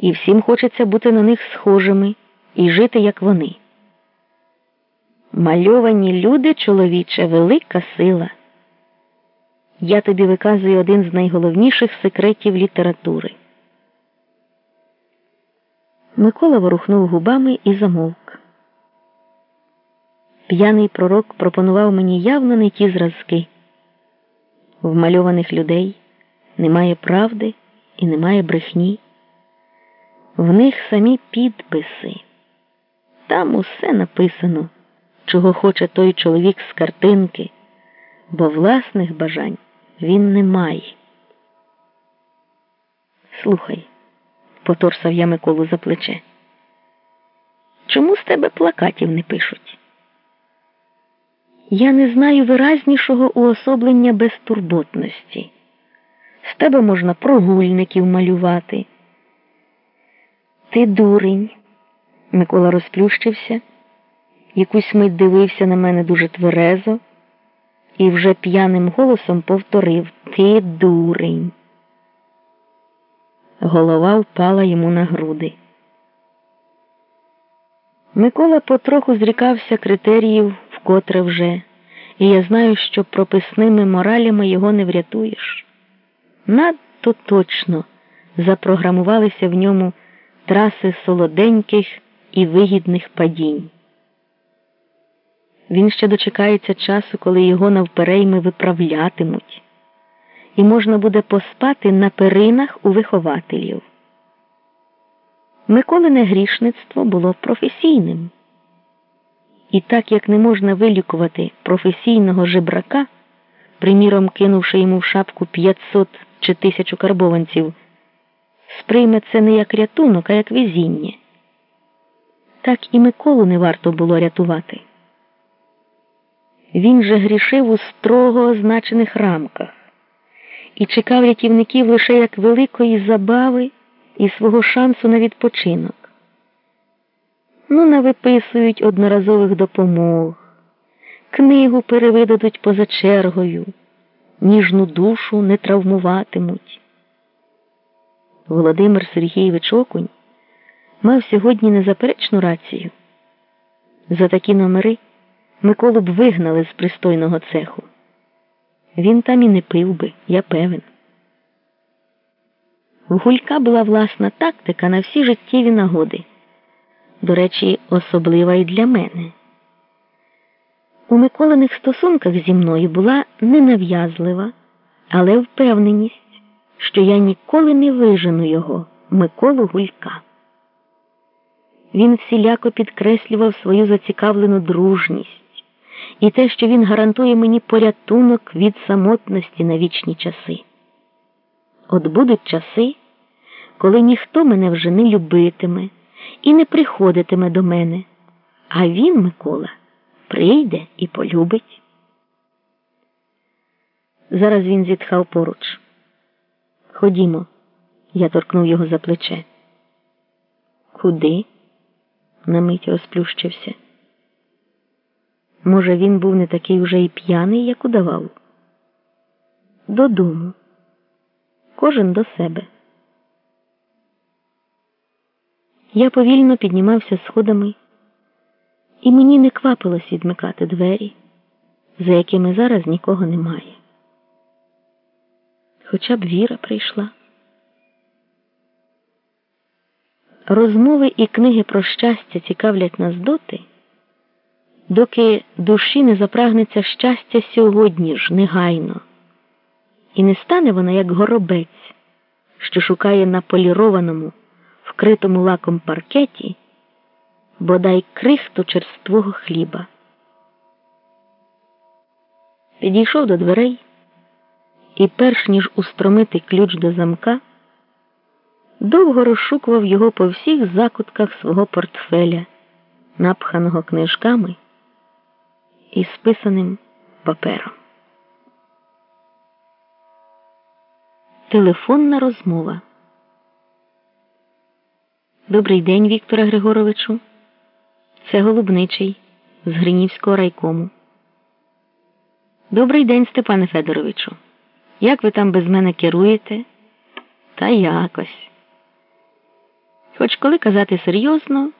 і всім хочеться бути на них схожими і жити, як вони. Мальовані люди, чоловіче, велика сила. Я тобі виказую один з найголовніших секретів літератури. Микола ворухнув губами і замовк. П'яний пророк пропонував мені явно не ті зразки. Вмальованих людей немає правди і немає брехні. В них самі підписи. Там усе написано, чого хоче той чоловік з картинки, бо власних бажань він не має. Слухай, поторсав я Миколу за плече. Чому з тебе плакатів не пишуть? Я не знаю виразнішого уособлення безтурботності. З тебе можна прогульників малювати. Ти дурень. Микола розплющився, якусь мить дивився на мене дуже тверезо і вже п'яним голосом повторив Ти дурень. Голова впала йому на груди. Микола потроху зрікався критеріїв вкотре вже, і я знаю, що прописними моралями його не врятуєш. Надто точно запрограмувалися в ньому траси солоденьких і вигідних падінь. Він ще дочекається часу, коли його навперейми виправлятимуть, і можна буде поспати на перинах у вихователів. Миколине грішництво було професійним. І так як не можна вилікувати професійного жебрака, приміром кинувши йому в шапку 500 чи тисячу карбованців, сприйме це не як рятунок, а як везіння. Так і Миколу не варто було рятувати. Він же грішив у строго означених рамках і чекав рятівників лише як великої забави і свого шансу на відпочинок. Ну, навиписують одноразових допомог, книгу перевидадуть поза чергою, ніжну душу не травмуватимуть. Володимир Сергійович Окунь мав сьогодні незаперечну рацію. За такі номери Миколу б вигнали з пристойного цеху. Він там і не пив би, я певен. У Гулька була власна тактика на всі життєві нагоди. До речі, особлива і для мене. У Миколиних стосунках зі мною була ненав'язлива, але впевненість, що я ніколи не вижену його, Миколу Гулька. Він всіляко підкреслював свою зацікавлену дружність і те, що він гарантує мені порятунок від самотності на вічні часи. От будуть часи, коли ніхто мене вже не любитиме і не приходитиме до мене, а він, Микола, прийде і полюбить. Зараз він зітхав поруч. Ходімо, я торкнув його за плече. Куди? на мить розплющився. Може, він був не такий уже і п'яний, як удавав? Додому. Кожен до себе. Я повільно піднімався сходами, і мені не квапилось відмикати двері, за якими зараз нікого немає. Хоча б віра прийшла. Розмови і книги про щастя цікавлять нас доти, доки душі не запрагнеться щастя сьогодні ж, негайно, і не стане вона як горобець, що шукає на полірованому, вкритому лаком паркеті, бодай крихту черствого хліба. Підійшов до дверей і, перш ніж устромити ключ до замка, довго розшукував його по всіх закутках свого портфеля, напханого книжками і списаним папером. Телефонна розмова. Добрий день, Вікторе Григоровичу. Це Голубничий з Гринівського райкому. Добрий день, Степане Федоровичу. Як ви там без мене керуєте? Та якось. хоч коли казати серйозно,